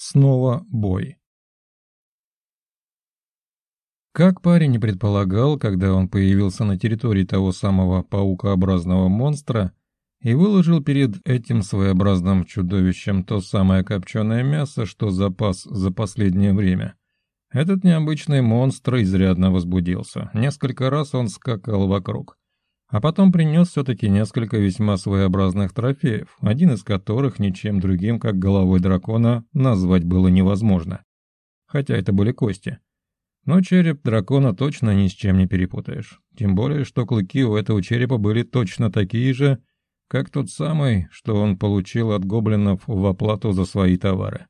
Снова бой. Как парень и предполагал, когда он появился на территории того самого паукообразного монстра и выложил перед этим своеобразным чудовищем то самое копченое мясо, что запас за последнее время, этот необычный монстр изрядно возбудился. Несколько раз он скакал вокруг, а потом принес все-таки несколько весьма своеобразных трофеев, один из которых ничем другим, как головой дракона, назвать было невозможно. Хотя это были кости. Но череп дракона точно ни с чем не перепутаешь. Тем более, что клыки у этого черепа были точно такие же, как тот самый, что он получил от гоблинов в оплату за свои товары.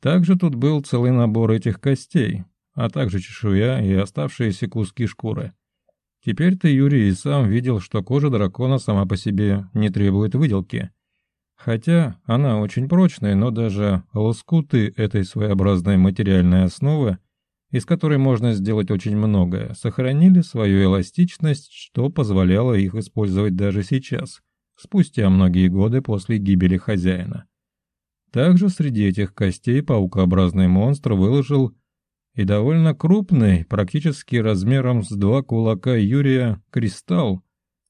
Также тут был целый набор этих костей, а также чешуя и оставшиеся куски шкуры – Теперь-то Юрий и сам видел, что кожа дракона сама по себе не требует выделки. Хотя она очень прочная, но даже лоскуты этой своеобразной материальной основы, из которой можно сделать очень многое, сохранили свою эластичность, что позволяло их использовать даже сейчас, спустя многие годы после гибели хозяина. Также среди этих костей паукообразный монстр выложил и довольно крупный, практически размером с два кулака Юрия, кристалл,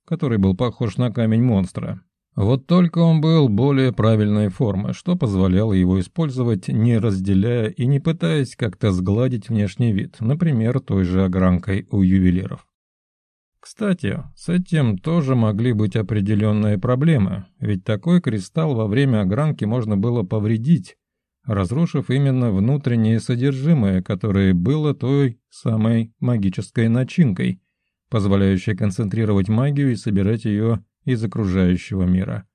который был похож на камень монстра. Вот только он был более правильной формы, что позволяло его использовать, не разделяя и не пытаясь как-то сгладить внешний вид, например, той же огранкой у ювелиров. Кстати, с этим тоже могли быть определенные проблемы, ведь такой кристалл во время огранки можно было повредить, разрушив именно внутреннее содержимое, которое было той самой магической начинкой, позволяющей концентрировать магию и собирать ее из окружающего мира.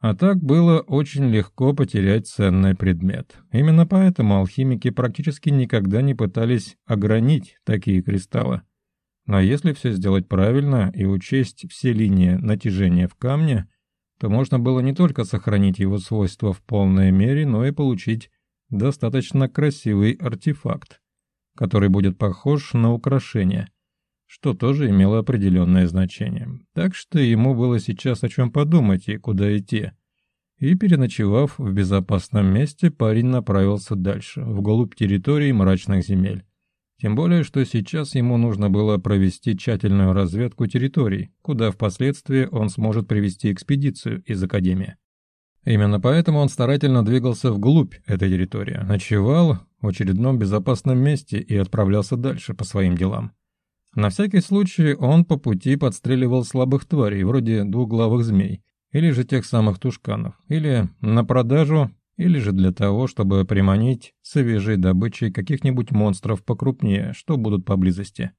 А так было очень легко потерять ценный предмет. Именно поэтому алхимики практически никогда не пытались огранить такие кристаллы. Но если все сделать правильно и учесть все линии натяжения в камне, то можно было не только сохранить его свойства в полной мере, но и получить достаточно красивый артефакт, который будет похож на украшение, что тоже имело определенное значение. Так что ему было сейчас о чем подумать и куда идти. И переночевав в безопасном месте, парень направился дальше, вглубь территории мрачных земель. Тем более, что сейчас ему нужно было провести тщательную разведку территорий, куда впоследствии он сможет привести экспедицию из Академии. Именно поэтому он старательно двигался вглубь этой территории, ночевал в очередном безопасном месте и отправлялся дальше по своим делам. На всякий случай он по пути подстреливал слабых тварей, вроде двуглавых змей, или же тех самых тушканов, или на продажу, или же для того, чтобы приманить свежей добычей каких-нибудь монстров покрупнее, что будут поблизости.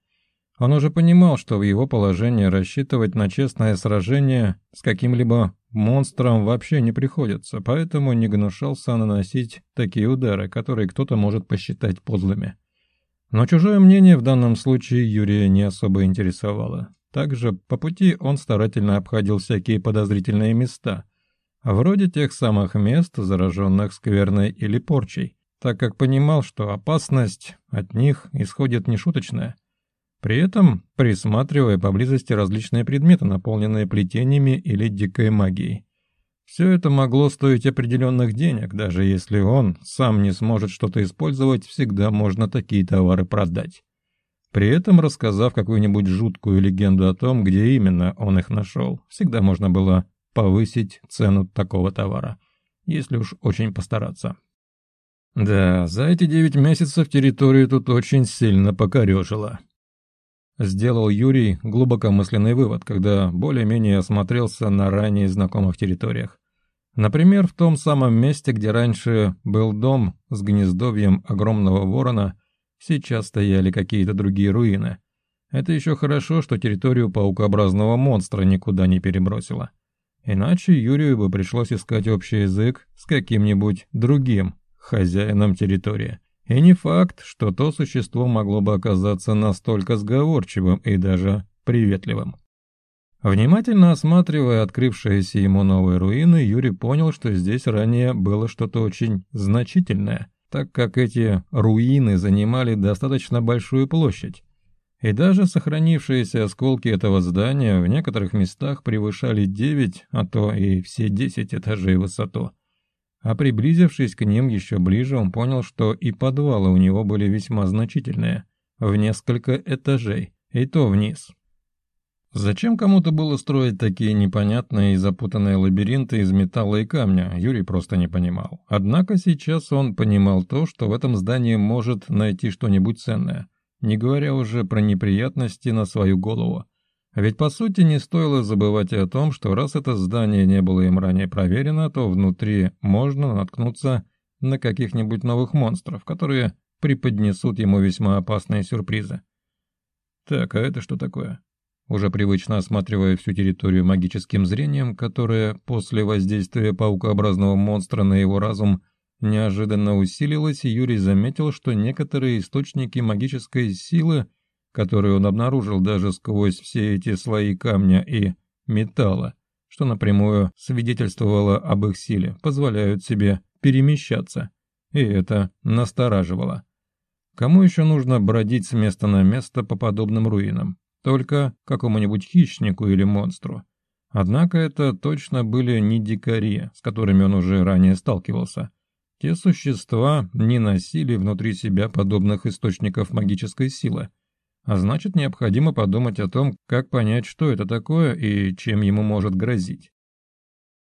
Он уже понимал, что в его положении рассчитывать на честное сражение с каким-либо Монстрам вообще не приходится, поэтому не гнушался наносить такие удары, которые кто-то может посчитать подлыми. Но чужое мнение в данном случае Юрия не особо интересовало. Также по пути он старательно обходил всякие подозрительные места, вроде тех самых мест, зараженных скверной или порчей, так как понимал, что опасность от них исходит нешуточная при этом присматривая поблизости различные предметы, наполненные плетениями или дикой магией. Все это могло стоить определенных денег, даже если он сам не сможет что-то использовать, всегда можно такие товары продать. При этом рассказав какую-нибудь жуткую легенду о том, где именно он их нашел, всегда можно было повысить цену такого товара, если уж очень постараться. Да, за эти девять месяцев территорию тут очень сильно покорежило. Сделал Юрий глубокомысленный вывод, когда более-менее осмотрелся на ранее знакомых территориях. Например, в том самом месте, где раньше был дом с гнездовьем огромного ворона, сейчас стояли какие-то другие руины. Это еще хорошо, что территорию паукообразного монстра никуда не перебросило. Иначе Юрию бы пришлось искать общий язык с каким-нибудь другим хозяином территории. И не факт, что то существо могло бы оказаться настолько сговорчивым и даже приветливым. Внимательно осматривая открывшиеся ему новые руины, Юрий понял, что здесь ранее было что-то очень значительное, так как эти руины занимали достаточно большую площадь. И даже сохранившиеся осколки этого здания в некоторых местах превышали 9, а то и все 10 этажей в высоту а приблизившись к ним еще ближе, он понял, что и подвалы у него были весьма значительные, в несколько этажей, и то вниз. Зачем кому-то было строить такие непонятные и запутанные лабиринты из металла и камня, Юрий просто не понимал. Однако сейчас он понимал то, что в этом здании может найти что-нибудь ценное, не говоря уже про неприятности на свою голову. А ведь по сути не стоило забывать и о том, что раз это здание не было им ранее проверено, то внутри можно наткнуться на каких-нибудь новых монстров, которые преподнесут ему весьма опасные сюрпризы. Так, а это что такое? Уже привычно осматривая всю территорию магическим зрением, которое после воздействия паукообразного монстра на его разум неожиданно усилилось, Юрий заметил, что некоторые источники магической силы – которую он обнаружил даже сквозь все эти слои камня и металла, что напрямую свидетельствовало об их силе, позволяют себе перемещаться. И это настораживало. Кому еще нужно бродить с места на место по подобным руинам? Только какому-нибудь хищнику или монстру. Однако это точно были не дикари, с которыми он уже ранее сталкивался. Те существа не носили внутри себя подобных источников магической силы, а значит, необходимо подумать о том, как понять, что это такое и чем ему может грозить.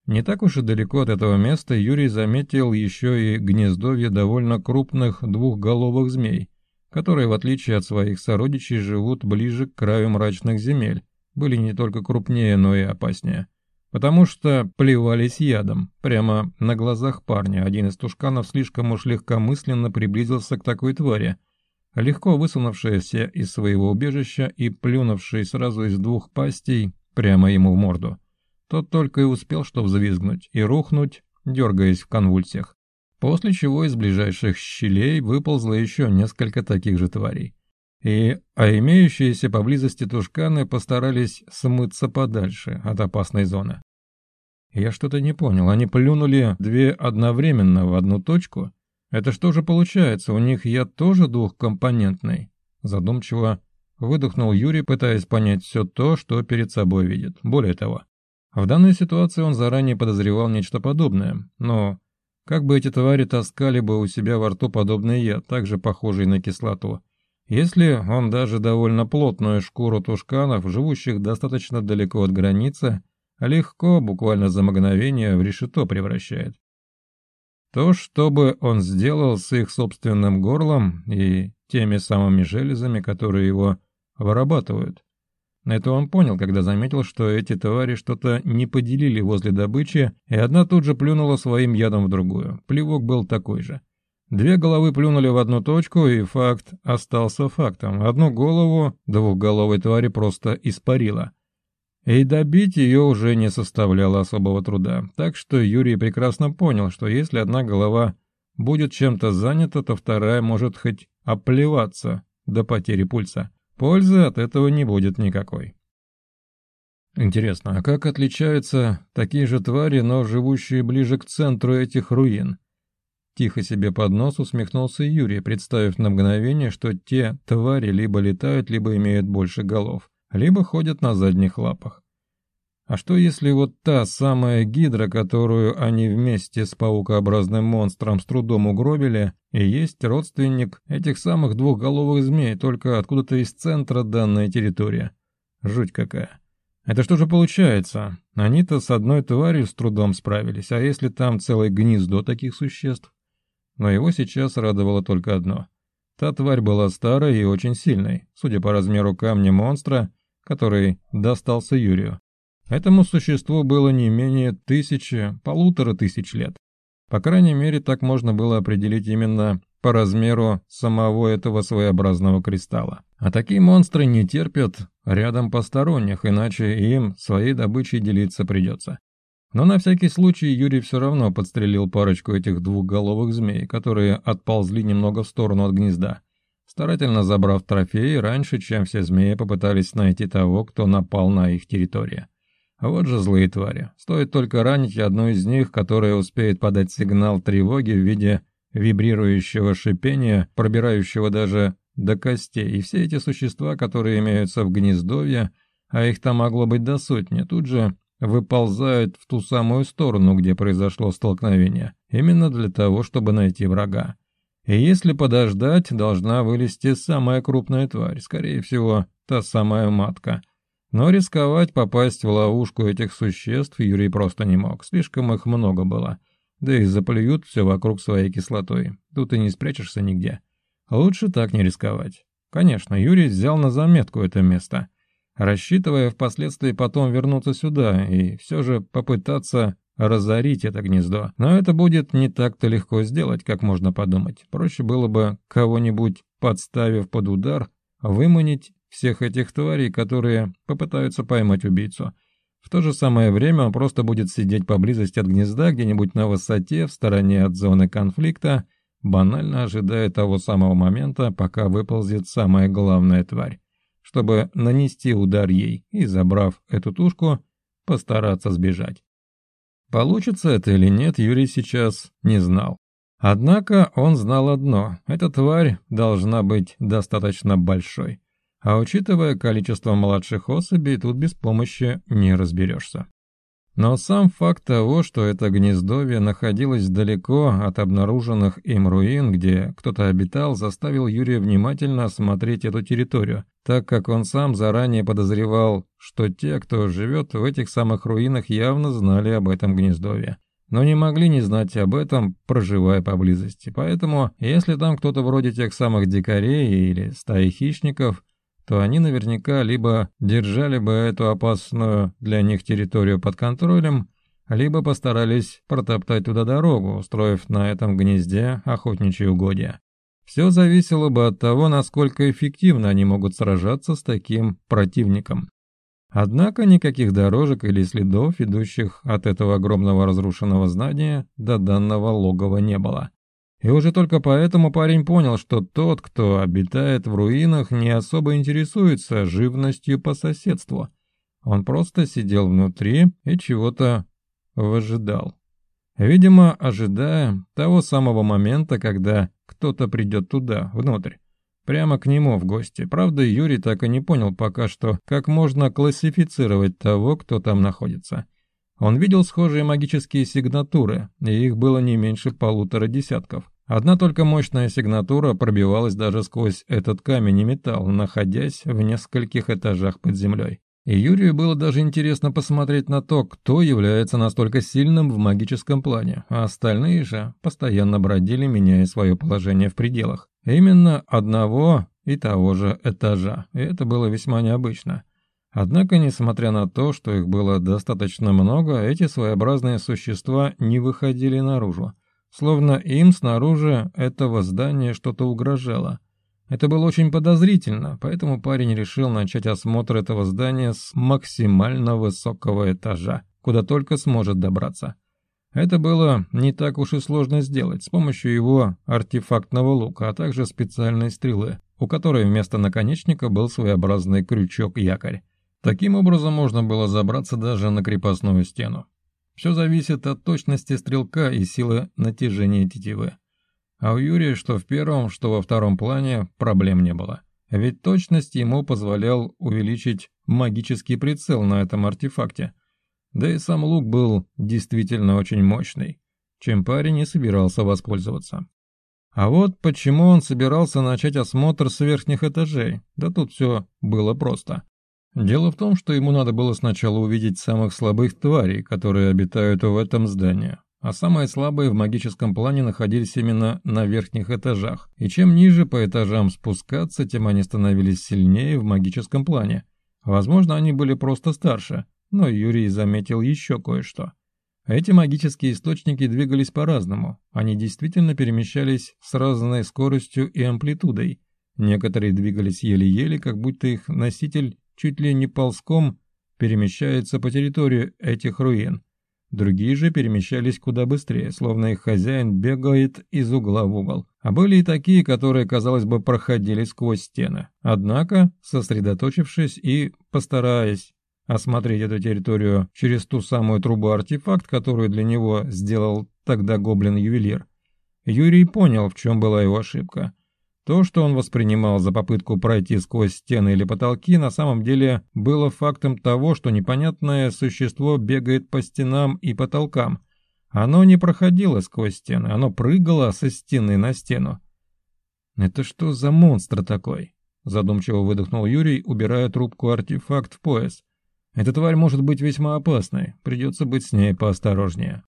Не так уж и далеко от этого места Юрий заметил еще и гнездовье довольно крупных двухголовых змей, которые, в отличие от своих сородичей, живут ближе к краю мрачных земель, были не только крупнее, но и опаснее. Потому что плевались ядом, прямо на глазах парня. Один из тушканов слишком уж легкомысленно приблизился к такой твари – легко высунувшаяся из своего убежища и плюнувший сразу из двух пастей прямо ему в морду. Тот только и успел что взвизгнуть и рухнуть, дергаясь в конвульсиях, после чего из ближайших щелей выползло еще несколько таких же тварей. И, а имеющиеся поблизости тушканы постарались смыться подальше от опасной зоны. Я что-то не понял, они плюнули две одновременно в одну точку – «Это что же получается, у них яд тоже двухкомпонентный?» Задумчиво выдохнул Юрий, пытаясь понять все то, что перед собой видит. Более того, в данной ситуации он заранее подозревал нечто подобное, но как бы эти твари таскали бы у себя во рту подобный яд, также похожий на кислоту, если он даже довольно плотную шкуру тушканов, живущих достаточно далеко от границы, легко, буквально за мгновение, в решето превращает. То, что бы он сделал с их собственным горлом и теми самыми железами, которые его вырабатывают. Это он понял, когда заметил, что эти твари что-то не поделили возле добычи, и одна тут же плюнула своим ядом в другую. Плевок был такой же. Две головы плюнули в одну точку, и факт остался фактом. Одну голову двухголовой твари просто испарила. И добить ее уже не составляло особого труда, так что Юрий прекрасно понял, что если одна голова будет чем-то занята, то вторая может хоть оплеваться до потери пульса. Пользы от этого не будет никакой. Интересно, а как отличаются такие же твари, но живущие ближе к центру этих руин? Тихо себе под нос усмехнулся Юрий, представив на мгновение, что те твари либо летают, либо имеют больше голов либо ходят на задних лапах. А что если вот та самая гидра, которую они вместе с паукообразным монстром с трудом угробили, и есть родственник этих самых двухголовых змей, только откуда-то из центра данной территории? Жуть какая. Это что же получается? Они-то с одной тварью с трудом справились, а если там целое гнездо таких существ? Но его сейчас радовало только одно. Та тварь была старой и очень сильной, судя по размеру камня монстра – который достался Юрию. Этому существу было не менее тысячи, полутора тысяч лет. По крайней мере, так можно было определить именно по размеру самого этого своеобразного кристалла. А такие монстры не терпят рядом посторонних, иначе им своей добычей делиться придется. Но на всякий случай Юрий все равно подстрелил парочку этих двухголовых змей, которые отползли немного в сторону от гнезда старательно забрав трофеи раньше, чем все змеи попытались найти того, кто напал на их территорию. Вот же злые твари. Стоит только ранить одну из них, которая успеет подать сигнал тревоги в виде вибрирующего шипения, пробирающего даже до костей, и все эти существа, которые имеются в гнездовье, а их там могло быть до сотни, тут же выползают в ту самую сторону, где произошло столкновение, именно для того, чтобы найти врага. И если подождать, должна вылезти самая крупная тварь, скорее всего, та самая матка. Но рисковать попасть в ловушку этих существ Юрий просто не мог, слишком их много было. Да и заплюют все вокруг своей кислотой, тут и не спрячешься нигде. Лучше так не рисковать. Конечно, Юрий взял на заметку это место, рассчитывая впоследствии потом вернуться сюда и все же попытаться разорить это гнездо. Но это будет не так-то легко сделать, как можно подумать. Проще было бы кого-нибудь, подставив под удар, выманить всех этих тварей, которые попытаются поймать убийцу. В то же самое время он просто будет сидеть поблизости от гнезда, где-нибудь на высоте, в стороне от зоны конфликта, банально ожидая того самого момента, пока выползет самая главная тварь, чтобы нанести удар ей и, забрав эту тушку, постараться сбежать. Получится это или нет, Юрий сейчас не знал. Однако он знал одно – эта тварь должна быть достаточно большой. А учитывая количество младших особей, тут без помощи не разберешься. Но сам факт того, что это гнездовье находилось далеко от обнаруженных им руин, где кто-то обитал, заставил Юрия внимательно осмотреть эту территорию, так как он сам заранее подозревал, что те, кто живет в этих самых руинах, явно знали об этом гнездовье. Но не могли не знать об этом, проживая поблизости. Поэтому, если там кто-то вроде тех самых дикарей или стаи хищников – то они наверняка либо держали бы эту опасную для них территорию под контролем, либо постарались протоптать туда дорогу, устроив на этом гнезде охотничьи угодья. Все зависело бы от того, насколько эффективно они могут сражаться с таким противником. Однако никаких дорожек или следов, ведущих от этого огромного разрушенного здания до данного логова не было. И уже только поэтому парень понял, что тот, кто обитает в руинах, не особо интересуется живностью по соседству. Он просто сидел внутри и чего-то выжидал. Видимо, ожидая того самого момента, когда кто-то придет туда, внутрь. Прямо к нему в гости. Правда, Юрий так и не понял пока что, как можно классифицировать того, кто там находится. Он видел схожие магические сигнатуры, и их было не меньше полутора десятков. Одна только мощная сигнатура пробивалась даже сквозь этот камень и металл, находясь в нескольких этажах под землей. И Юрию было даже интересно посмотреть на то, кто является настолько сильным в магическом плане, а остальные же постоянно бродили, меняя свое положение в пределах. Именно одного и того же этажа, и это было весьма необычно. Однако, несмотря на то, что их было достаточно много, эти своеобразные существа не выходили наружу. Словно им снаружи этого здания что-то угрожало. Это было очень подозрительно, поэтому парень решил начать осмотр этого здания с максимально высокого этажа, куда только сможет добраться. Это было не так уж и сложно сделать с помощью его артефактного лука, а также специальной стрелы, у которой вместо наконечника был своеобразный крючок-якорь. Таким образом можно было забраться даже на крепостную стену. Все зависит от точности стрелка и силы натяжения тетивы. А у Юрия что в первом, что во втором плане проблем не было. Ведь точность ему позволял увеличить магический прицел на этом артефакте. Да и сам лук был действительно очень мощный, чем парень не собирался воспользоваться. А вот почему он собирался начать осмотр с верхних этажей, да тут все было просто. Дело в том, что ему надо было сначала увидеть самых слабых тварей, которые обитают в этом здании. А самые слабые в магическом плане находились именно на верхних этажах. И чем ниже по этажам спускаться, тем они становились сильнее в магическом плане. Возможно, они были просто старше, но Юрий заметил еще кое-что. Эти магические источники двигались по-разному, они действительно перемещались с разной скоростью и амплитудой. Некоторые двигались еле-еле, как будто их носитель чуть ли не ползком перемещается по территории этих руин. Другие же перемещались куда быстрее, словно их хозяин бегает из угла в угол. А были и такие, которые, казалось бы, проходили сквозь стены. Однако, сосредоточившись и постараясь осмотреть эту территорию через ту самую трубу-артефакт, которую для него сделал тогда гоблин-ювелир, Юрий понял, в чем была его ошибка. То, что он воспринимал за попытку пройти сквозь стены или потолки, на самом деле было фактом того, что непонятное существо бегает по стенам и потолкам. Оно не проходило сквозь стены, оно прыгало со стены на стену. «Это что за монстр такой?» – задумчиво выдохнул Юрий, убирая трубку артефакт в пояс. «Эта тварь может быть весьма опасной, придется быть с ней поосторожнее».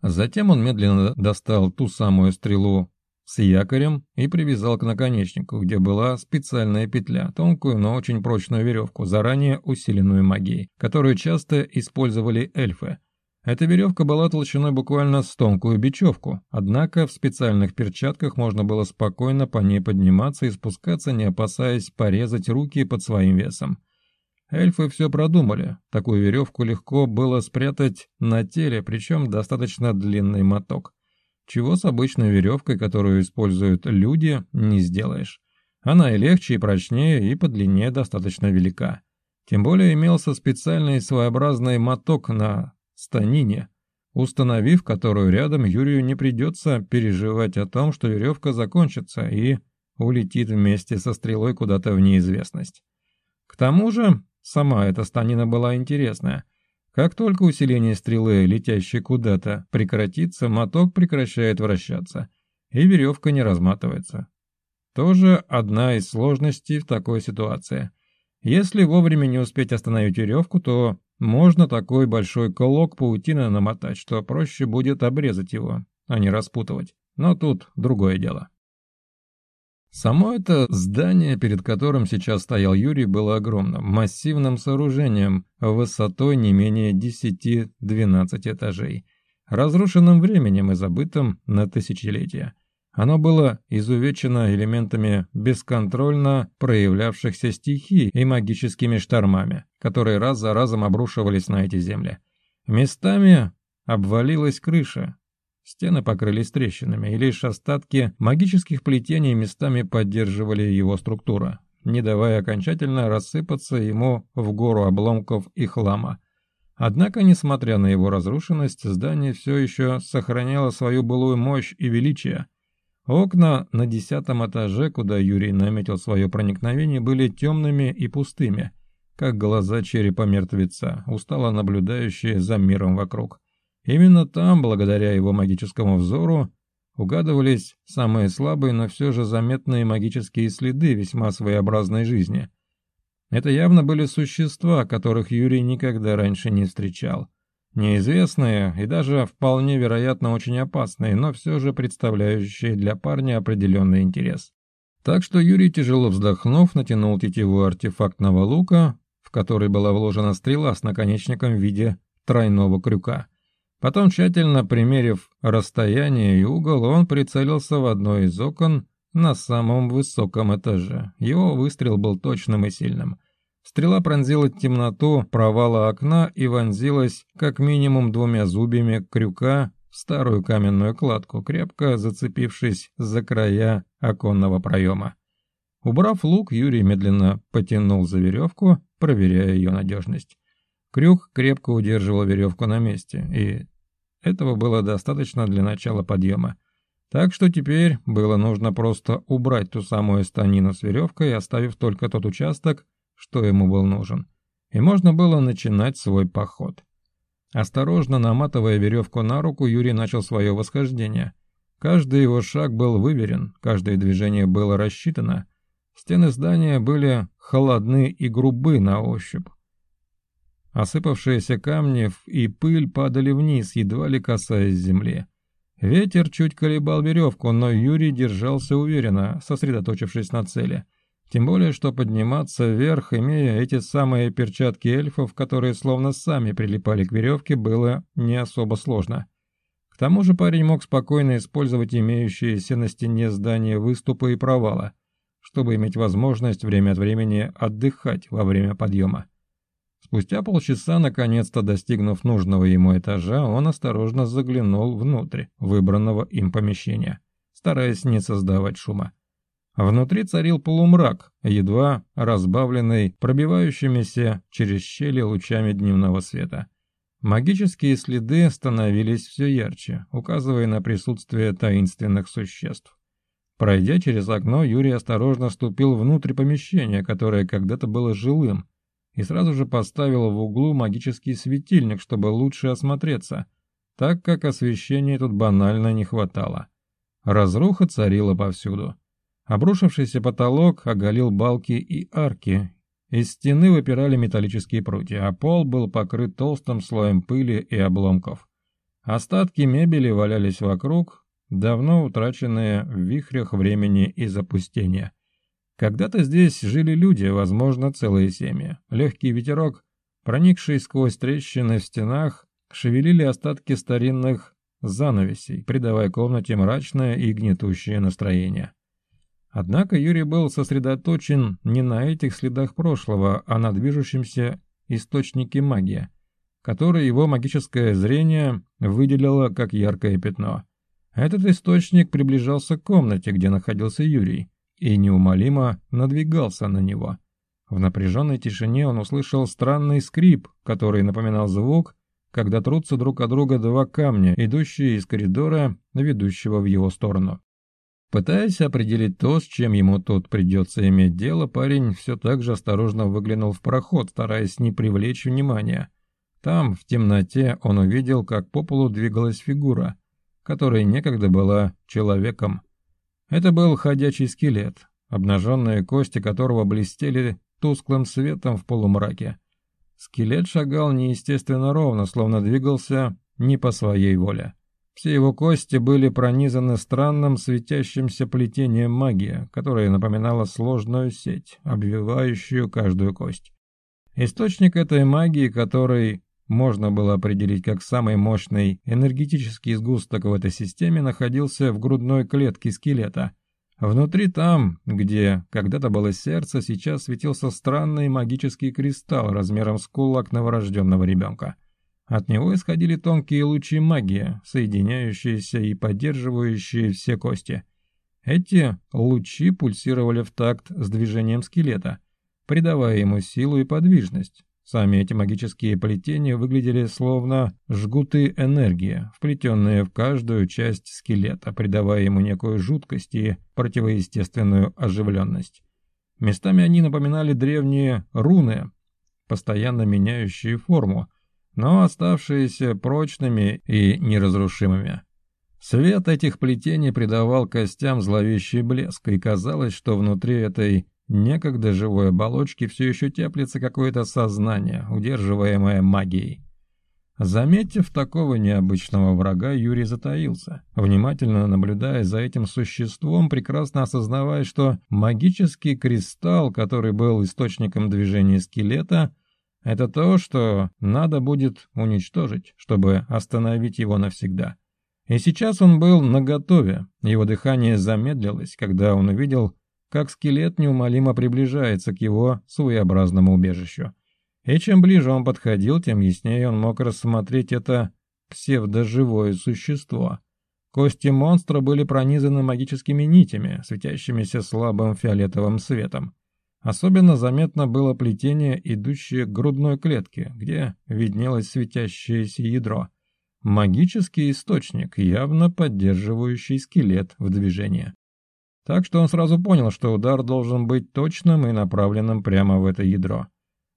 Затем он медленно достал ту самую стрелу с якорем и привязал к наконечнику, где была специальная петля, тонкую, но очень прочную веревку, заранее усиленную магией, которую часто использовали эльфы. Эта веревка была толщиной буквально с тонкую бечевку, однако в специальных перчатках можно было спокойно по ней подниматься и спускаться, не опасаясь порезать руки под своим весом. Эльфы все продумали, такую веревку легко было спрятать на теле, причем достаточно длинный моток чего с обычной веревкой, которую используют люди, не сделаешь. Она и легче, и прочнее, и по длине достаточно велика. Тем более имелся специальный своеобразный моток на станине, установив которую рядом Юрию не придется переживать о том, что веревка закончится и улетит вместе со стрелой куда-то в неизвестность. К тому же, сама эта станина была интересная – как только усиление стрелы, летящей куда-то, прекратится, моток прекращает вращаться, и веревка не разматывается. Тоже одна из сложностей в такой ситуации. Если вовремя не успеть остановить веревку, то можно такой большой колок паутины намотать, что проще будет обрезать его, а не распутывать. Но тут другое дело. Само это здание, перед которым сейчас стоял Юрий, было огромным, массивным сооружением, высотой не менее 10-12 этажей, разрушенным временем и забытым на тысячелетия. Оно было изувечено элементами бесконтрольно проявлявшихся стихий и магическими штормами, которые раз за разом обрушивались на эти земли. Местами обвалилась крыша, Стены покрылись трещинами, и лишь остатки магических плетений местами поддерживали его структуру, не давая окончательно рассыпаться ему в гору обломков и хлама. Однако, несмотря на его разрушенность, здание все еще сохраняло свою былую мощь и величие. Окна на десятом этаже, куда Юрий наметил свое проникновение, были темными и пустыми, как глаза черепа мертвеца, устало наблюдающие за миром вокруг. Именно там, благодаря его магическому взору, угадывались самые слабые, но все же заметные магические следы весьма своеобразной жизни. Это явно были существа, которых Юрий никогда раньше не встречал. Неизвестные и даже вполне вероятно очень опасные, но все же представляющие для парня определенный интерес. Так что Юрий, тяжело вздохнув, натянул тетиву артефактного лука, в который была вложена стрела с наконечником в виде тройного крюка – Потом, тщательно примерив расстояние и угол, он прицелился в одно из окон на самом высоком этаже. Его выстрел был точным и сильным. Стрела пронзила темноту провала окна и вонзилась как минимум двумя зубьями крюка в старую каменную кладку, крепко зацепившись за края оконного проема. Убрав лук, Юрий медленно потянул за веревку, проверяя ее надежность. Крюк крепко удерживал веревку на месте, и этого было достаточно для начала подъема. Так что теперь было нужно просто убрать ту самую станину с веревкой, оставив только тот участок, что ему был нужен. И можно было начинать свой поход. Осторожно наматывая веревку на руку, Юрий начал свое восхождение. Каждый его шаг был выверен, каждое движение было рассчитано. Стены здания были холодны и грубы на ощупь, Осыпавшиеся камни и пыль падали вниз, едва ли касаясь земли. Ветер чуть колебал веревку, но Юрий держался уверенно, сосредоточившись на цели. Тем более, что подниматься вверх, имея эти самые перчатки эльфов, которые словно сами прилипали к веревке, было не особо сложно. К тому же парень мог спокойно использовать имеющиеся на стене здания выступы и провала, чтобы иметь возможность время от времени отдыхать во время подъема. Спустя полчаса, наконец-то достигнув нужного ему этажа, он осторожно заглянул внутрь выбранного им помещения, стараясь не создавать шума. Внутри царил полумрак, едва разбавленный пробивающимися через щели лучами дневного света. Магические следы становились все ярче, указывая на присутствие таинственных существ. Пройдя через окно, Юрий осторожно ступил внутрь помещения, которое когда-то было жилым, и сразу же поставил в углу магический светильник, чтобы лучше осмотреться, так как освещения тут банально не хватало. Разруха царила повсюду. Обрушившийся потолок оголил балки и арки, из стены выпирали металлические прутья, а пол был покрыт толстым слоем пыли и обломков. Остатки мебели валялись вокруг, давно утраченные в вихрях времени и запустения. Когда-то здесь жили люди, возможно, целые семьи. Легкий ветерок, проникший сквозь трещины в стенах, шевелили остатки старинных занавесей, придавая комнате мрачное и гнетущее настроение. Однако Юрий был сосредоточен не на этих следах прошлого, а на движущемся источнике магии, который его магическое зрение выделило как яркое пятно. Этот источник приближался к комнате, где находился Юрий, и неумолимо надвигался на него. В напряженной тишине он услышал странный скрип, который напоминал звук, когда трутся друг от друга два камня, идущие из коридора, ведущего в его сторону. Пытаясь определить то, с чем ему тут придется иметь дело, парень все так же осторожно выглянул в проход, стараясь не привлечь внимания. Там, в темноте, он увидел, как по полу двигалась фигура, которая некогда была человеком. Это был ходячий скелет, обнаженные кости которого блестели тусклым светом в полумраке. Скелет шагал неестественно ровно, словно двигался не по своей воле. Все его кости были пронизаны странным светящимся плетением магии, которое напоминало сложную сеть, обвивающую каждую кость. Источник этой магии, который можно было определить как самый мощный энергетический сгусток в этой системе находился в грудной клетке скелета. Внутри там, где когда-то было сердце, сейчас светился странный магический кристалл размером с кулак новорожденного ребенка. От него исходили тонкие лучи магии, соединяющиеся и поддерживающие все кости. Эти лучи пульсировали в такт с движением скелета, придавая ему силу и подвижность, Сами эти магические плетения выглядели словно жгуты энергии, вплетенные в каждую часть скелета, придавая ему некую жуткость и противоестественную оживленность. Местами они напоминали древние руны, постоянно меняющие форму, но оставшиеся прочными и неразрушимыми. Свет этих плетений придавал костям зловещий блеск, и казалось, что внутри этой некогда живой оболочке все еще теплится какое-то сознание, удерживаемое магией. Заметив такого необычного врага, Юрий затаился, внимательно наблюдая за этим существом, прекрасно осознавая, что магический кристалл, который был источником движения скелета, это то, что надо будет уничтожить, чтобы остановить его навсегда. И сейчас он был наготове, его дыхание замедлилось, когда он увидел как скелет неумолимо приближается к его своеобразному убежищу. И чем ближе он подходил, тем яснее он мог рассмотреть это псевдоживое существо. Кости монстра были пронизаны магическими нитями, светящимися слабым фиолетовым светом. Особенно заметно было плетение, идущее к грудной клетке, где виднелось светящееся ядро. Магический источник, явно поддерживающий скелет в движении. Так что он сразу понял, что удар должен быть точным и направленным прямо в это ядро.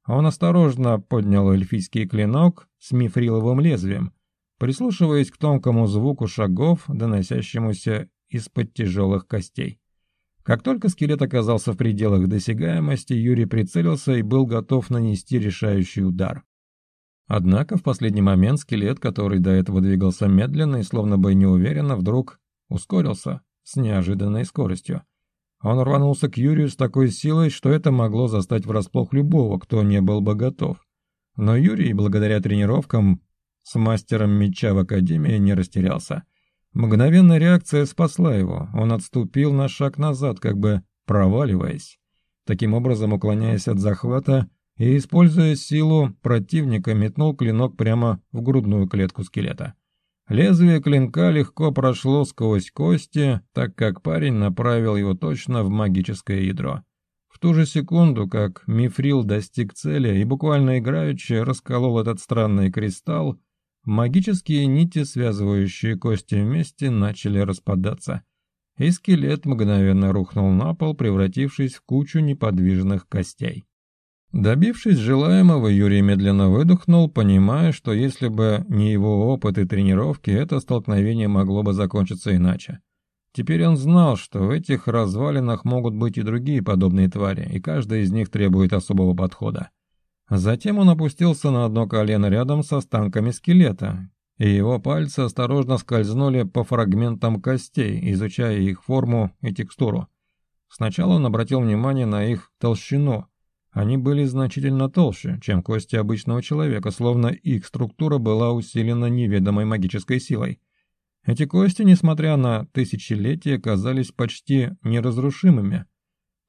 Он осторожно поднял эльфийский клинок с мифриловым лезвием, прислушиваясь к тонкому звуку шагов, доносящемуся из-под тяжелых костей. Как только скелет оказался в пределах досягаемости, Юрий прицелился и был готов нанести решающий удар. Однако в последний момент скелет, который до этого двигался медленно и словно бы неуверенно, вдруг ускорился, с неожиданной скоростью. Он рванулся к Юрию с такой силой, что это могло застать врасплох любого, кто не был бы готов. Но Юрий, благодаря тренировкам с мастером меча в Академии, не растерялся. Мгновенная реакция спасла его, он отступил на шаг назад, как бы проваливаясь. Таким образом, уклоняясь от захвата и, используя силу противника, метнул клинок прямо в грудную клетку скелета. Лезвие клинка легко прошло сквозь кости, так как парень направил его точно в магическое ядро. В ту же секунду, как мифрил достиг цели и буквально играючи расколол этот странный кристалл, магические нити, связывающие кости вместе, начали распадаться, и скелет мгновенно рухнул на пол, превратившись в кучу неподвижных костей. Добившись желаемого, Юрий медленно выдохнул, понимая, что если бы не его опыт и тренировки, это столкновение могло бы закончиться иначе. Теперь он знал, что в этих развалинах могут быть и другие подобные твари, и каждая из них требует особого подхода. Затем он опустился на одно колено рядом с останками скелета, и его пальцы осторожно скользнули по фрагментам костей, изучая их форму и текстуру. Сначала он обратил внимание на их толщину – они были значительно толще, чем кости обычного человека, словно их структура была усилена неведомой магической силой. Эти кости, несмотря на тысячелетия, казались почти неразрушимыми.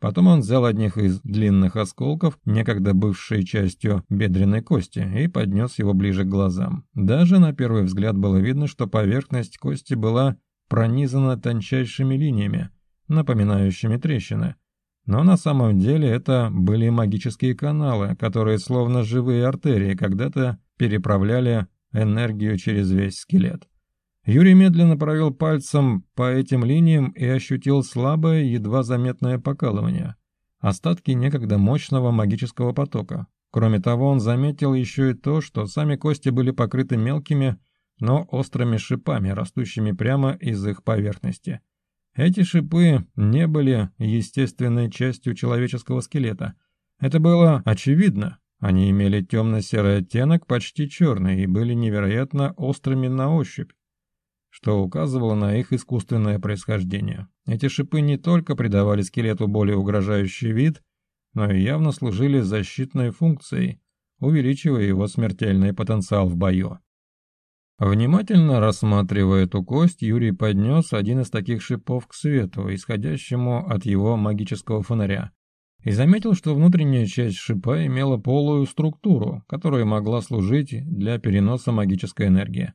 Потом он взял одних из длинных осколков, некогда бывшей частью бедренной кости, и поднес его ближе к глазам. Даже на первый взгляд было видно, что поверхность кости была пронизана тончайшими линиями, напоминающими трещины – но на самом деле это были магические каналы, которые словно живые артерии когда-то переправляли энергию через весь скелет. Юрий медленно провел пальцем по этим линиям и ощутил слабое, едва заметное покалывание. Остатки некогда мощного магического потока. Кроме того, он заметил еще и то, что сами кости были покрыты мелкими, но острыми шипами, растущими прямо из их поверхности – эти шипы не были естественной частью человеческого скелета. Это было очевидно. Они имели темно-серый оттенок, почти черный, и были невероятно острыми на ощупь, что указывало на их искусственное происхождение. Эти шипы не только придавали скелету более угрожающий вид, но и явно служили защитной функцией, увеличивая его смертельный потенциал в бою. Внимательно рассматривая эту кость, Юрий поднес один из таких шипов к свету, исходящему от его магического фонаря, и заметил, что внутренняя часть шипа имела полую структуру, которая могла служить для переноса магической энергии.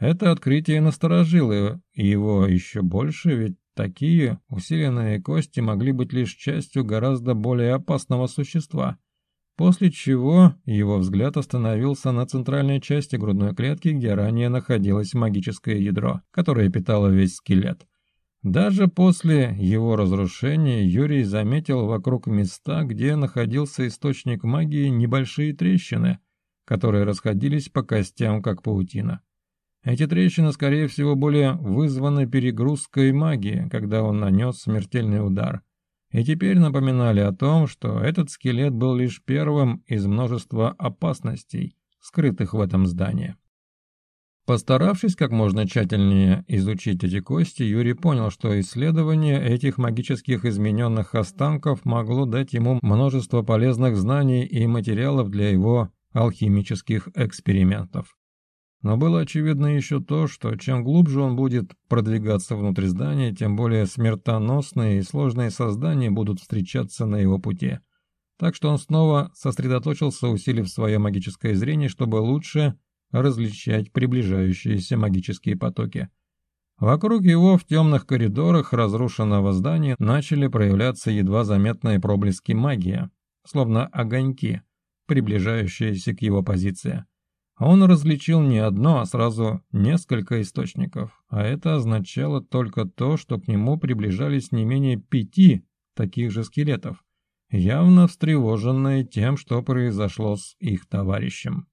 Это открытие насторожило его еще больше, ведь такие усиленные кости могли быть лишь частью гораздо более опасного существа – После чего его взгляд остановился на центральной части грудной клетки, где ранее находилось магическое ядро, которое питало весь скелет. Даже после его разрушения Юрий заметил вокруг места, где находился источник магии, небольшие трещины, которые расходились по костям, как паутина. Эти трещины, скорее всего, были вызваны перегрузкой магии, когда он нанес смертельный удар – и теперь напоминали о том, что этот скелет был лишь первым из множества опасностей, скрытых в этом здании. Постаравшись как можно тщательнее изучить эти кости, Юрий понял, что исследование этих магических измененных останков могло дать ему множество полезных знаний и материалов для его алхимических экспериментов. Но было очевидно еще то, что чем глубже он будет продвигаться внутрь здания, тем более смертоносные и сложные создания будут встречаться на его пути. Так что он снова сосредоточился, усилив свое магическое зрение, чтобы лучше различать приближающиеся магические потоки. Вокруг его в темных коридорах разрушенного здания начали проявляться едва заметные проблески магии, словно огоньки, приближающиеся к его позиции. Он различил не одно, а сразу несколько источников, а это означало только то, что к нему приближались не менее пяти таких же скелетов, явно встревоженные тем, что произошло с их товарищем.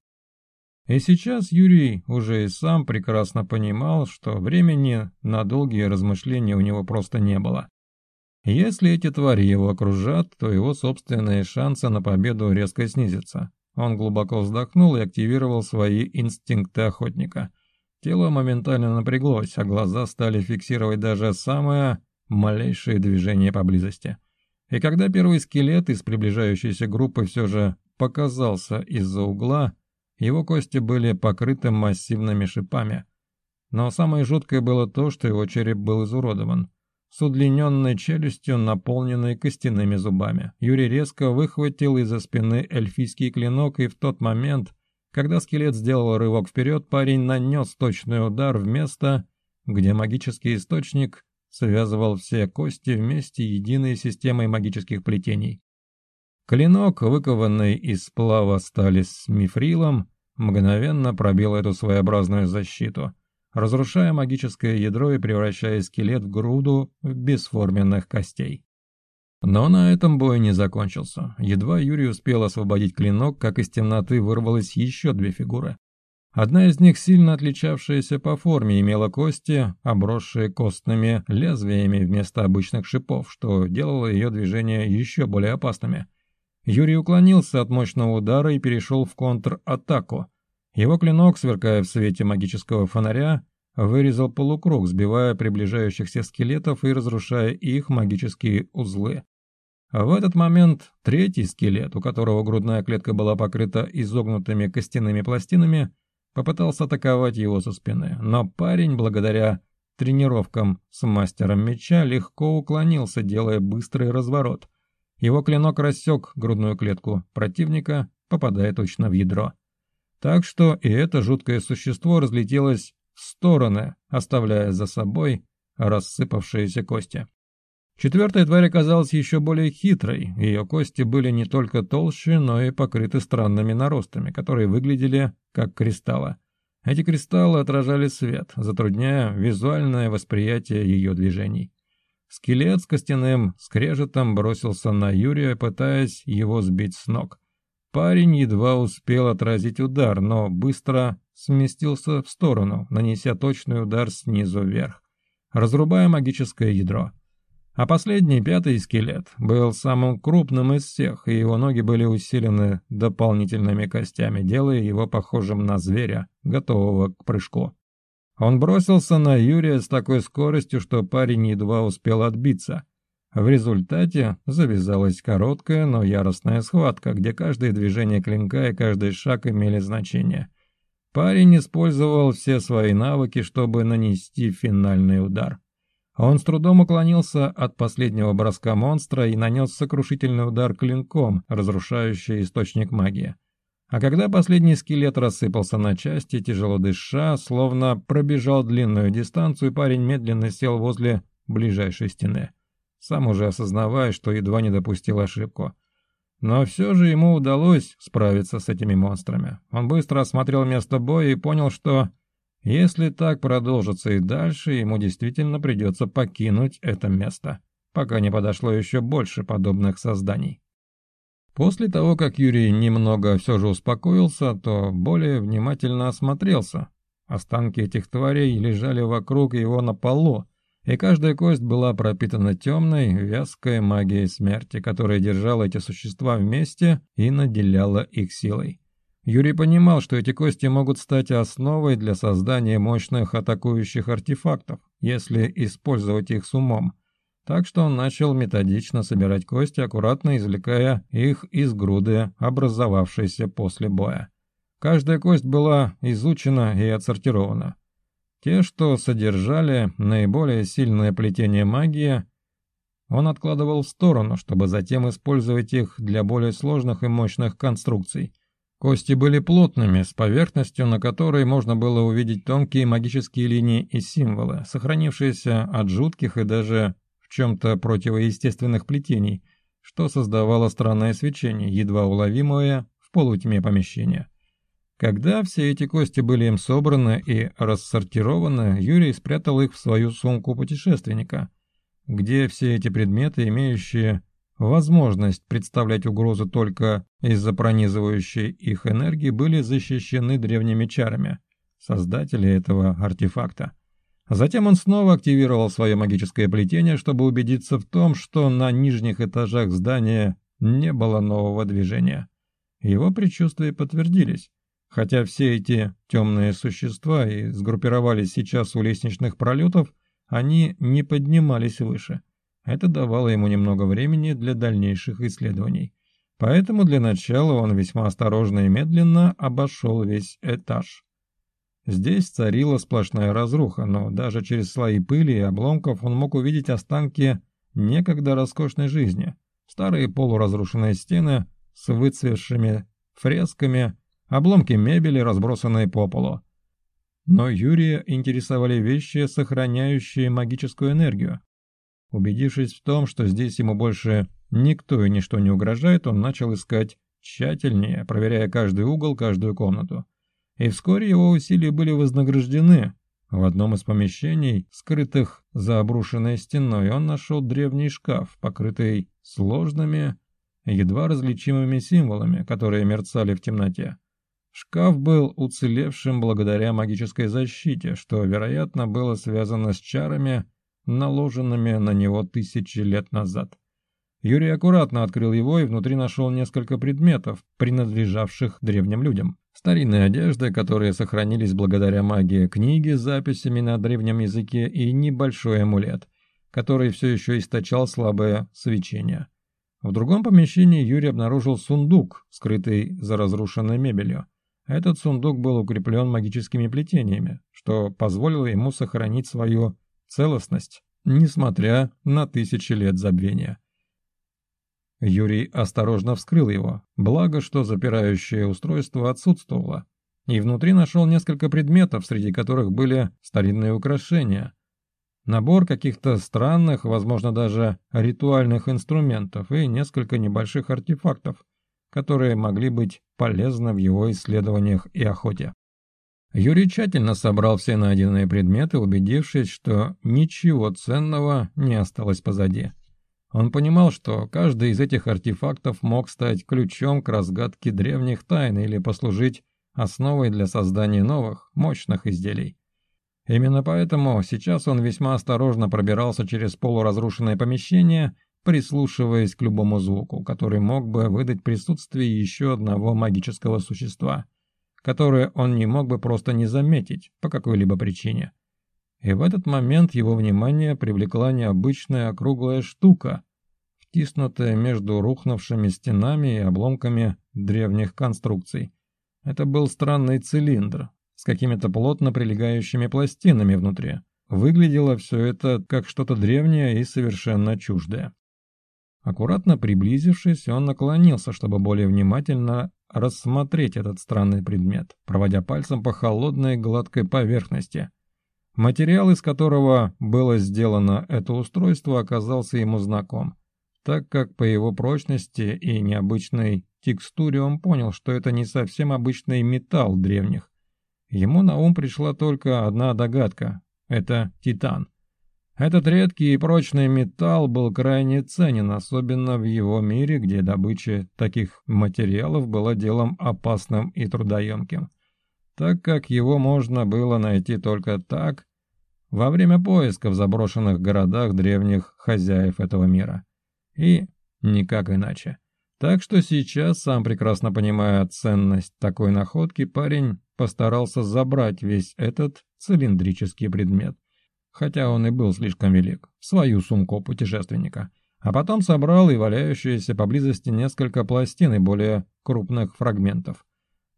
И сейчас Юрий уже и сам прекрасно понимал, что времени на долгие размышления у него просто не было. Если эти твари его окружат, то его собственные шансы на победу резко снизятся. Он глубоко вздохнул и активировал свои инстинкты охотника. Тело моментально напряглось, а глаза стали фиксировать даже самое малейшее движение поблизости. И когда первый скелет из приближающейся группы все же показался из-за угла, его кости были покрыты массивными шипами. Но самое жуткое было то, что его череп был изуродован с удлиненной челюстью, наполненной костяными зубами. Юрий резко выхватил из-за спины эльфийский клинок, и в тот момент, когда скелет сделал рывок вперед, парень нанес точный удар в место, где магический источник связывал все кости вместе единой системой магических плетений. Клинок, выкованный из сплава стали с мифрилом, мгновенно пробил эту своеобразную защиту – разрушая магическое ядро и превращая скелет в груду бесформенных костей. Но на этом бой не закончился. Едва Юрий успел освободить клинок, как из темноты вырвалось еще две фигуры. Одна из них, сильно отличавшаяся по форме, имела кости, обросшие костными лезвиями вместо обычных шипов, что делало ее движения еще более опасными. Юрий уклонился от мощного удара и перешел в контратаку – его клинок, сверкая в свете магического фонаря, вырезал полукруг, сбивая приближающихся скелетов и разрушая их магические узлы. В этот момент третий скелет, у которого грудная клетка была покрыта изогнутыми костяными пластинами, попытался атаковать его со спины, но парень, благодаря тренировкам с мастером меча, легко уклонился, делая быстрый разворот. Его клинок рассек грудную клетку противника, попадая точно в ядро так что и это жуткое существо разлетелось в стороны, оставляя за собой рассыпавшиеся кости. Четвертая тварь оказалась еще более хитрой, ее кости были не только толще, но и покрыты странными наростами, которые выглядели как кристаллы. Эти кристаллы отражали свет, затрудняя визуальное восприятие ее движений. Скелет с костяным скрежетом бросился на Юрия, пытаясь его сбить с ног. Парень едва успел отразить удар, но быстро сместился в сторону, нанеся точный удар снизу вверх, разрубая магическое ядро. А последний, пятый скелет, был самым крупным из всех, и его ноги были усилены дополнительными костями, делая его похожим на зверя, готового к прыжку. Он бросился на Юрия с такой скоростью, что парень едва успел отбиться — в результате завязалась короткая, но яростная схватка, где каждое движение клинка и каждый шаг имели значение. Парень использовал все свои навыки, чтобы нанести финальный удар. Он с трудом уклонился от последнего броска монстра и нанес сокрушительный удар клинком, разрушающий источник магии. А когда последний скелет рассыпался на части, тяжело дыша, словно пробежал длинную дистанцию, парень медленно сел возле ближайшей стены сам уже осознавая, что едва не допустил ошибку. Но все же ему удалось справиться с этими монстрами. Он быстро осмотрел место боя и понял, что если так продолжится и дальше, ему действительно придется покинуть это место, пока не подошло еще больше подобных созданий. После того, как Юрий немного все же успокоился, то более внимательно осмотрелся. Останки этих тварей лежали вокруг его на полу, и каждая кость была пропитана темной, вязкой магией смерти, которая держала эти существа вместе и наделяла их силой. Юрий понимал, что эти кости могут стать основой для создания мощных атакующих артефактов, если использовать их с умом. Так что он начал методично собирать кости, аккуратно извлекая их из груды, образовавшейся после боя. Каждая кость была изучена и отсортирована. Те, что содержали наиболее сильное плетение магии, он откладывал в сторону, чтобы затем использовать их для более сложных и мощных конструкций. Кости были плотными, с поверхностью, на которой можно было увидеть тонкие магические линии и символы, сохранившиеся от жутких и даже в чем-то противоестественных плетений, что создавало странное свечение, едва уловимое в полутьме помещения. Когда все эти кости были им собраны и рассортированы, Юрий спрятал их в свою сумку путешественника, где все эти предметы, имеющие возможность представлять угрозу только из-за пронизывающей их энергии, были защищены древними чарами, создателя этого артефакта. Затем он снова активировал свое магическое плетение, чтобы убедиться в том, что на нижних этажах здания не было нового движения. Его предчувствия подтвердились. Хотя все эти темные существа и сгруппировались сейчас у лестничных пролетов, они не поднимались выше. Это давало ему немного времени для дальнейших исследований. Поэтому для начала он весьма осторожно и медленно обошел весь этаж. Здесь царила сплошная разруха, но даже через слои пыли и обломков он мог увидеть останки некогда роскошной жизни. Старые полуразрушенные стены с выцветшими фресками – обломки мебели, разбросанные по полу. Но Юрия интересовали вещи, сохраняющие магическую энергию. Убедившись в том, что здесь ему больше никто и ничто не угрожает, он начал искать тщательнее, проверяя каждый угол, каждую комнату. И вскоре его усилия были вознаграждены. В одном из помещений, скрытых за обрушенной стеной, он нашел древний шкаф, покрытый сложными, едва различимыми символами, которые мерцали в темноте. Шкаф был уцелевшим благодаря магической защите, что, вероятно, было связано с чарами, наложенными на него тысячи лет назад. Юрий аккуратно открыл его и внутри нашел несколько предметов, принадлежавших древним людям. Старинные одежды, которые сохранились благодаря магии, книги с записями на древнем языке и небольшой амулет, который все еще источал слабое свечение. В другом помещении Юрий обнаружил сундук, скрытый за разрушенной мебелью. Этот сундук был укреплен магическими плетениями, что позволило ему сохранить свою целостность, несмотря на тысячи лет забвения. Юрий осторожно вскрыл его, благо что запирающее устройство отсутствовало, и внутри нашел несколько предметов, среди которых были старинные украшения, набор каких-то странных, возможно даже ритуальных инструментов и несколько небольших артефактов – которые могли быть полезны в его исследованиях и охоте. Юрий тщательно собрал все найденные предметы, убедившись, что ничего ценного не осталось позади. Он понимал, что каждый из этих артефактов мог стать ключом к разгадке древних тайн или послужить основой для создания новых, мощных изделий. Именно поэтому сейчас он весьма осторожно пробирался через полуразрушенное помещение – прислушиваясь к любому звуку, который мог бы выдать присутствие еще одного магического существа, которое он не мог бы просто не заметить по какой-либо причине. И в этот момент его внимание привлекла необычная округлая штука, втиснутая между рухнувшими стенами и обломками древних конструкций. Это был странный цилиндр с какими-то плотно прилегающими пластинами внутри. Выглядело все это как что-то древнее и совершенно чуждое. Аккуратно приблизившись, он наклонился, чтобы более внимательно рассмотреть этот странный предмет, проводя пальцем по холодной гладкой поверхности. Материал, из которого было сделано это устройство, оказался ему знаком, так как по его прочности и необычной текстуре он понял, что это не совсем обычный металл древних. Ему на ум пришла только одна догадка – это титан – этот редкий и прочный металл был крайне ценен, особенно в его мире, где добыча таких материалов была делом опасным и трудоемким, так как его можно было найти только так, во время поиска в заброшенных городах древних хозяев этого мира. И никак иначе. Так что сейчас, сам прекрасно понимая ценность такой находки, парень постарался забрать весь этот цилиндрический предмет хотя он и был слишком велик, свою сумку путешественника, а потом собрал и валяющиеся поблизости несколько пластин и более крупных фрагментов,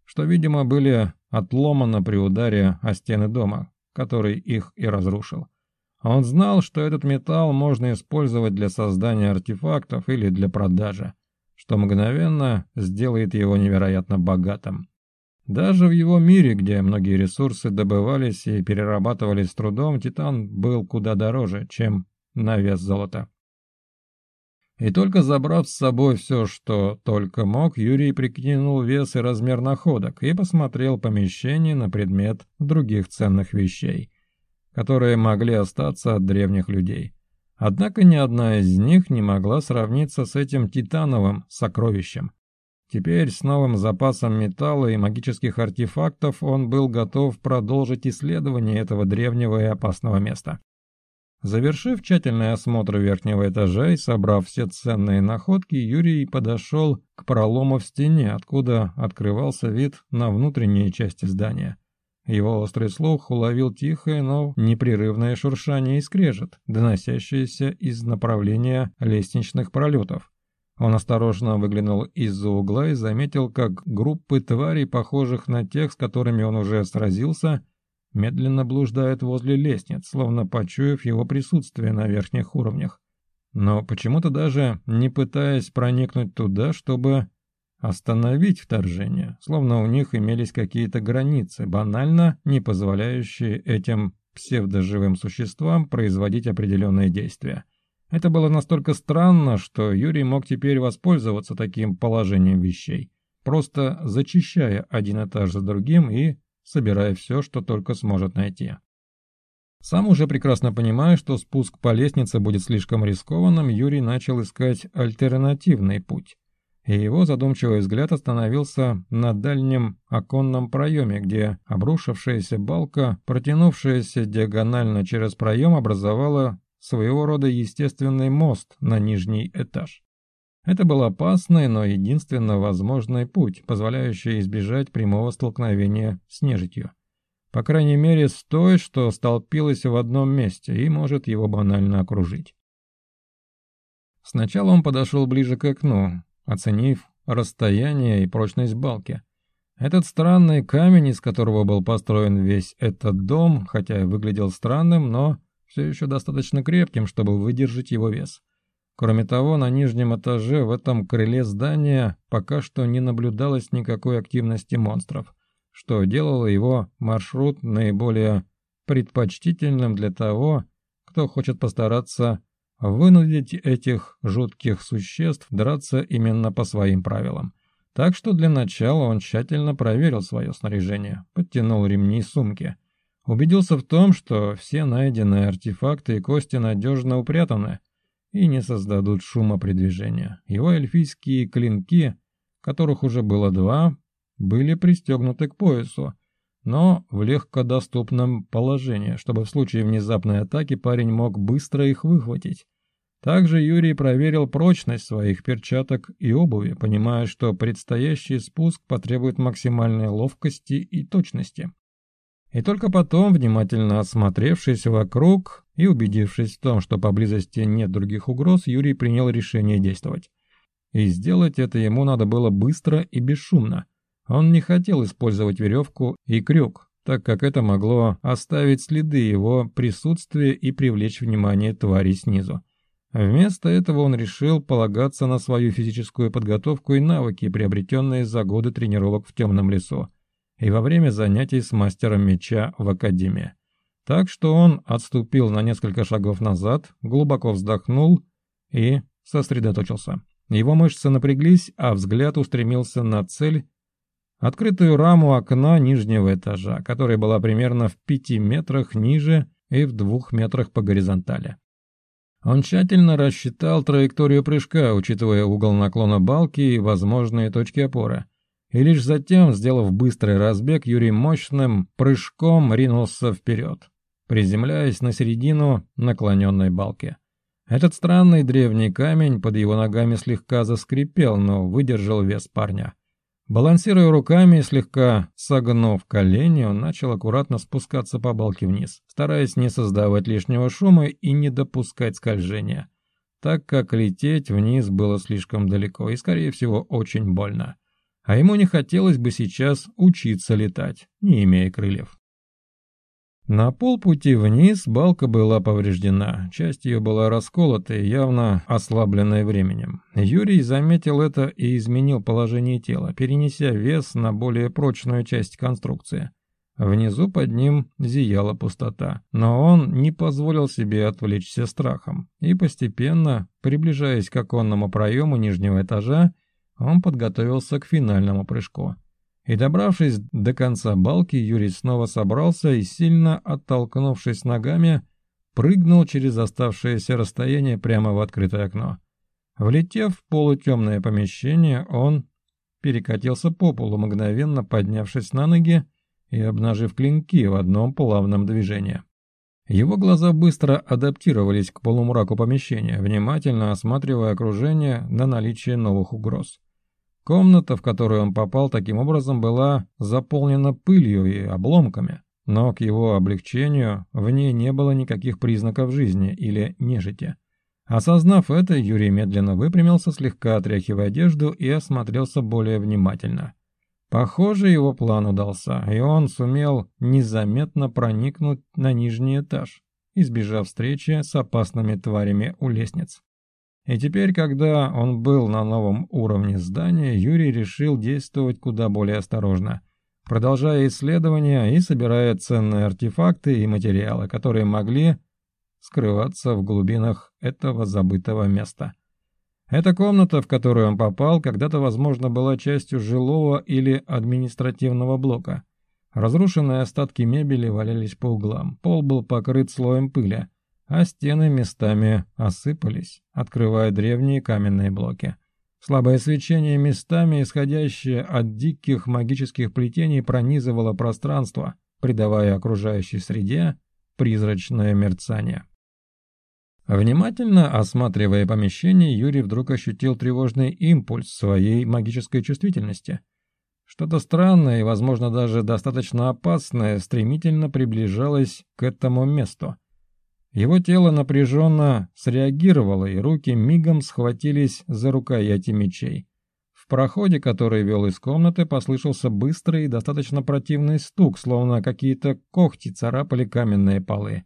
что, видимо, были отломаны при ударе о стены дома, который их и разрушил. Он знал, что этот металл можно использовать для создания артефактов или для продажи, что мгновенно сделает его невероятно богатым. Даже в его мире, где многие ресурсы добывались и перерабатывались с трудом, титан был куда дороже, чем на вес золота. И только забрав с собой все, что только мог, Юрий прикинул вес и размер находок и посмотрел помещение на предмет других ценных вещей, которые могли остаться от древних людей. Однако ни одна из них не могла сравниться с этим титановым сокровищем – Теперь с новым запасом металла и магических артефактов он был готов продолжить исследование этого древнего и опасного места. Завершив тщательный осмотр верхнего этажа и собрав все ценные находки, Юрий подошел к пролому в стене, откуда открывался вид на внутренние части здания. Его острый слух уловил тихое, но непрерывное шуршание и скрежет, доносящееся из направления лестничных пролетов. Он осторожно выглянул из-за угла и заметил, как группы тварей, похожих на тех, с которыми он уже сразился, медленно блуждают возле лестниц, словно почуяв его присутствие на верхних уровнях. Но почему-то даже не пытаясь проникнуть туда, чтобы остановить вторжение, словно у них имелись какие-то границы, банально не позволяющие этим псевдоживым существам производить определенные действия. Это было настолько странно, что Юрий мог теперь воспользоваться таким положением вещей, просто зачищая один этаж за другим и собирая все, что только сможет найти. Сам уже прекрасно понимая, что спуск по лестнице будет слишком рискованным, Юрий начал искать альтернативный путь. И его задумчивый взгляд остановился на дальнем оконном проеме, где обрушившаяся балка, протянувшаяся диагонально через проем, образовала своего рода естественный мост на нижний этаж. Это был опасный, но единственно возможный путь, позволяющий избежать прямого столкновения с нежитью. По крайней мере, с той, что столпилась в одном месте и может его банально окружить. Сначала он подошел ближе к окну, оценив расстояние и прочность балки. Этот странный камень, из которого был построен весь этот дом, хотя и выглядел странным, но все еще достаточно крепким, чтобы выдержать его вес. Кроме того, на нижнем этаже в этом крыле здания пока что не наблюдалось никакой активности монстров, что делало его маршрут наиболее предпочтительным для того, кто хочет постараться вынудить этих жутких существ драться именно по своим правилам. Так что для начала он тщательно проверил свое снаряжение, подтянул ремни сумки – Убедился в том, что все найденные артефакты и кости надежно упрятаны и не создадут шума при движении. Его эльфийские клинки, которых уже было два, были пристегнуты к поясу, но в легкодоступном положении, чтобы в случае внезапной атаки парень мог быстро их выхватить. Также Юрий проверил прочность своих перчаток и обуви, понимая, что предстоящий спуск потребует максимальной ловкости и точности и только потом, внимательно осмотревшись вокруг и убедившись в том, что поблизости нет других угроз, Юрий принял решение действовать. И сделать это ему надо было быстро и бесшумно. Он не хотел использовать веревку и крюк, так как это могло оставить следы его присутствия и привлечь внимание твари снизу. Вместо этого он решил полагаться на свою физическую подготовку и навыки, приобретенные за годы тренировок в темном лесу и во время занятий с мастером меча в академии. Так что он отступил на несколько шагов назад, глубоко вздохнул и сосредоточился. Его мышцы напряглись, а взгляд устремился на цель, открытую раму окна нижнего этажа, которая была примерно в пяти метрах ниже и в двух метрах по горизонтали. Он тщательно рассчитал траекторию прыжка, учитывая угол наклона балки и возможные точки опоры и лишь затем, сделав быстрый разбег, Юрий мощным прыжком ринулся вперед, приземляясь на середину наклоненной балки. Этот странный древний камень под его ногами слегка заскрипел, но выдержал вес парня. Балансируя руками и слегка согнув колени, он начал аккуратно спускаться по балке вниз, стараясь не создавать лишнего шума и не допускать скольжения, так как лететь вниз было слишком далеко и, скорее всего, очень больно а ему не хотелось бы сейчас учиться летать, не имея крыльев. На полпути вниз балка была повреждена, часть ее была расколота и явно ослабленная временем. Юрий заметил это и изменил положение тела, перенеся вес на более прочную часть конструкции. Внизу под ним зияла пустота, но он не позволил себе отвлечься страхом и постепенно, приближаясь к оконному проему нижнего этажа, он подготовился к финальному прыжку. И добравшись до конца балки, Юрий снова собрался и, сильно оттолкнувшись ногами, прыгнул через оставшееся расстояние прямо в открытое окно. Влетев в полутемное помещение, он перекатился по полу, мгновенно поднявшись на ноги и обнажив клинки в одном плавном движении. Его глаза быстро адаптировались к полумраку помещения, внимательно осматривая окружение на наличие новых угроз. Комната, в которую он попал таким образом, была заполнена пылью и обломками, но к его облегчению в ней не было никаких признаков жизни или нежити. Осознав это, Юрий медленно выпрямился, слегка отряхивая одежду и осмотрелся более внимательно. Похоже, его план удался, и он сумел незаметно проникнуть на нижний этаж, избежав встречи с опасными тварями у лестниц. И теперь, когда он был на новом уровне здания, Юрий решил действовать куда более осторожно, продолжая исследования и собирая ценные артефакты и материалы, которые могли скрываться в глубинах этого забытого места. Эта комната, в которую он попал, когда-то, возможно, была частью жилого или административного блока. Разрушенные остатки мебели валялись по углам, пол был покрыт слоем пыли, а стены местами осыпались, открывая древние каменные блоки. Слабое свечение местами, исходящее от диких магических плетений, пронизывало пространство, придавая окружающей среде призрачное мерцание. Внимательно осматривая помещение, Юрий вдруг ощутил тревожный импульс своей магической чувствительности. Что-то странное и, возможно, даже достаточно опасное стремительно приближалось к этому месту – его тело напряженно среагировало, и руки мигом схватились за рукояти мечей. В проходе, который вел из комнаты, послышался быстрый и достаточно противный стук, словно какие-то когти царапали каменные полы.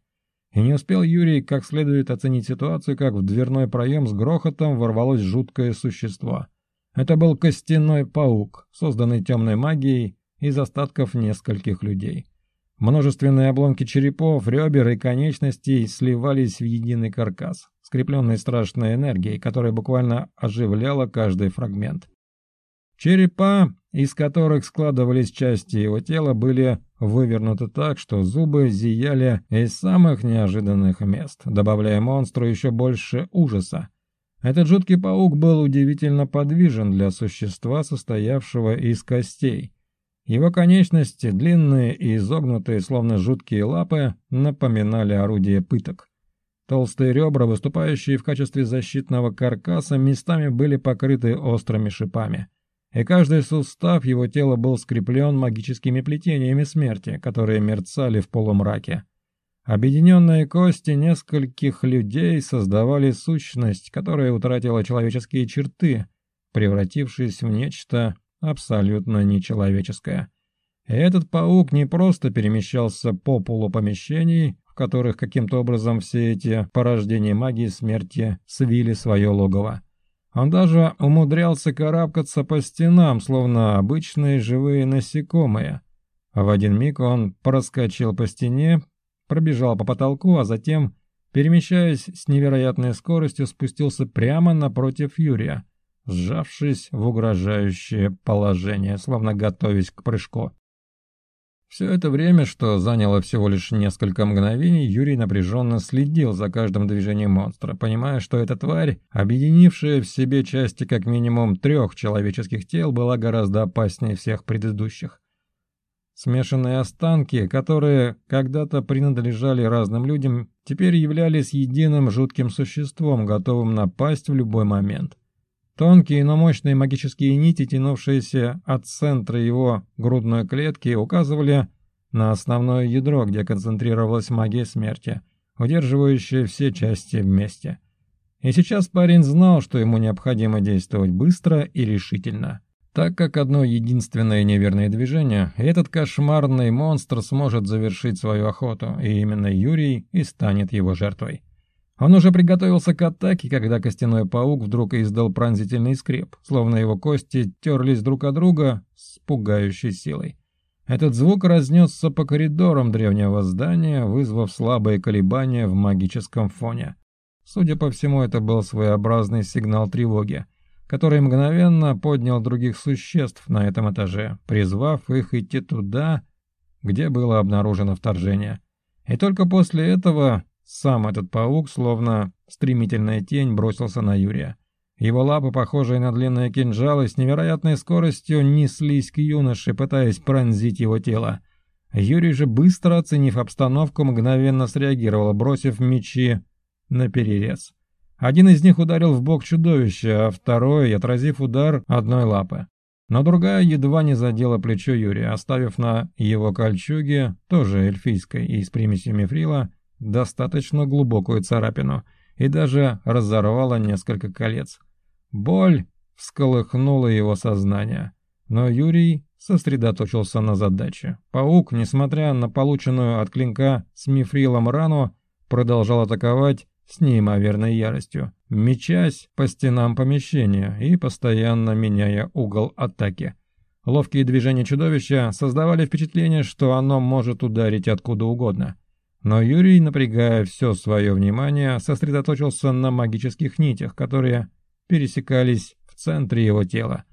И не успел Юрий как следует оценить ситуацию, как в дверной проем с грохотом ворвалось жуткое существо. Это был костяной паук, созданный темной магией из остатков нескольких людей. Множественные обломки черепов, ребер и конечностей сливались в единый каркас, скрепленный страшной энергией, которая буквально оживляла каждый фрагмент. Черепа, из которых складывались части его тела, были вывернуты так, что зубы зияли из самых неожиданных мест, добавляя монстру еще больше ужаса. Этот жуткий паук был удивительно подвижен для существа, состоявшего из костей – его конечности, длинные и изогнутые, словно жуткие лапы, напоминали орудие пыток. Толстые ребра, выступающие в качестве защитного каркаса, местами были покрыты острыми шипами. И каждый сустав его тела был скреплен магическими плетениями смерти, которые мерцали в полумраке. Объединенные кости нескольких людей создавали сущность, которая утратила человеческие черты, превратившись в нечто абсолютно нечеловеческое. Этот паук не просто перемещался по полу помещений, в которых каким-то образом все эти порождения магии смерти свили свое логово. Он даже умудрялся карабкаться по стенам, словно обычные живые насекомые. В один миг он проскочил по стене, пробежал по потолку, а затем, перемещаясь с невероятной скоростью, спустился прямо напротив Юрия сжавшись в угрожающее положение, словно готовясь к прыжку. Все это время, что заняло всего лишь несколько мгновений, Юрий напряженно следил за каждым движением монстра, понимая, что эта тварь, объединившая в себе части как минимум трех человеческих тел, была гораздо опаснее всех предыдущих. Смешанные останки, которые когда-то принадлежали разным людям, теперь являлись единым жутким существом, готовым напасть в любой момент. Тонкие, но мощные магические нити, тянувшиеся от центра его грудной клетки, указывали на основное ядро, где концентрировалась магия смерти, удерживающая все части вместе. И сейчас парень знал, что ему необходимо действовать быстро и решительно, так как одно единственное неверное движение, этот кошмарный монстр сможет завершить свою охоту, и именно Юрий и станет его жертвой. Он уже приготовился к атаке, когда костяной паук вдруг издал пронзительный скреп, словно его кости терлись друг от друга с пугающей силой. Этот звук разнесся по коридорам древнего здания, вызвав слабые колебания в магическом фоне. Судя по всему, это был своеобразный сигнал тревоги, который мгновенно поднял других существ на этом этаже, призвав их идти туда, где было обнаружено вторжение. И только после этого сам этот паук, словно стремительная тень, бросился на Юрия. Его лапы, похожие на длинные кинжалы, с невероятной скоростью неслись к юноше, пытаясь пронзить его тело. Юрий же, быстро оценив обстановку, мгновенно среагировал, бросив мечи на перерез. Один из них ударил в бок чудовища, а второй, отразив удар одной лапы. Но другая едва не задела плечо Юрия, оставив на его кольчуге, тоже эльфийской и с примесью мифрила, достаточно глубокую царапину и даже разорвала несколько колец. Боль всколыхнула его сознание, но Юрий сосредоточился на задаче. Паук, несмотря на полученную от клинка с мифрилом рану, продолжал атаковать с неимоверной яростью, мечась по стенам помещения и постоянно меняя угол атаки. Ловкие движения чудовища создавали впечатление, что оно может ударить откуда угодно – но Юрий, напрягая все свое внимание, сосредоточился на магических нитях, которые пересекались в центре его тела.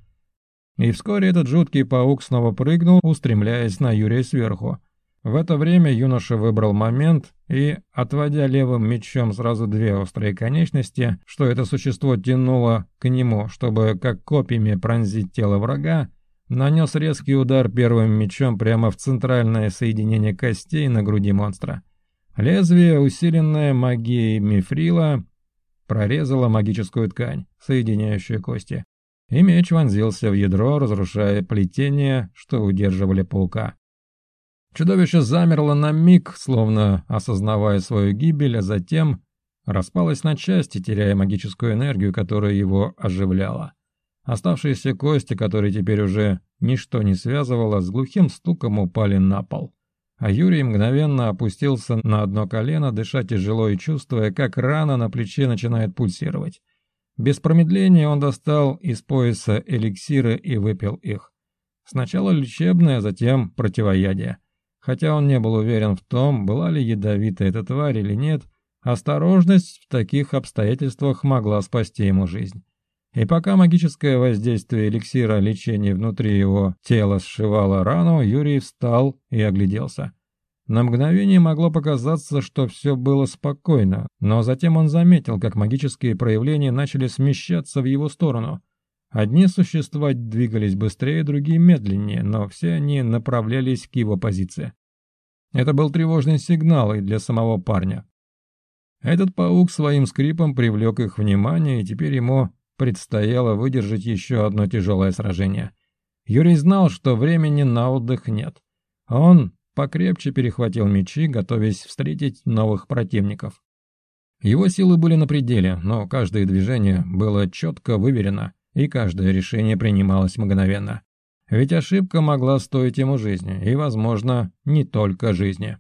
И вскоре этот жуткий паук снова прыгнул, устремляясь на Юрия сверху. В это время юноша выбрал момент и, отводя левым мечом сразу две острые конечности, что это существо тянуло к нему, чтобы как копьями пронзить тело врага, нанес резкий удар первым мечом прямо в центральное соединение костей на груди монстра. Лезвие, усиленное магией мифрила, прорезало магическую ткань, соединяющую кости, и меч вонзился в ядро, разрушая плетение, что удерживали паука. Чудовище замерло на миг, словно осознавая свою гибель, а затем распалось на части, теряя магическую энергию, которая его оживляла. Оставшиеся кости, которые теперь уже ничто не связывало, с глухим стуком упали на пол а Юрий мгновенно опустился на одно колено, дыша тяжело и чувствуя, как рана на плече начинает пульсировать. Без промедления он достал из пояса эликсиры и выпил их. Сначала лечебное, а затем противоядие. Хотя он не был уверен в том, была ли ядовита эта тварь или нет, осторожность в таких обстоятельствах могла спасти ему жизнь. И пока магическое воздействие эликсира лечения внутри его тела сшивало рану, Юрий встал и огляделся. На мгновение могло показаться, что все было спокойно, но затем он заметил, как магические проявления начали смещаться в его сторону. Одни существа двигались быстрее, другие медленнее, но все они направлялись к его позиции. Это был тревожный сигнал и для самого парня. Этот паук своим скрипом привлек их внимание, и теперь ему предстояло выдержать еще одно тяжелое сражение. Юрий знал, что времени на отдых нет. Он покрепче перехватил мечи, готовясь встретить новых противников. Его силы были на пределе, но каждое движение было четко выверено, и каждое решение принималось мгновенно. Ведь ошибка могла стоить ему жизни, и, возможно, не только жизни.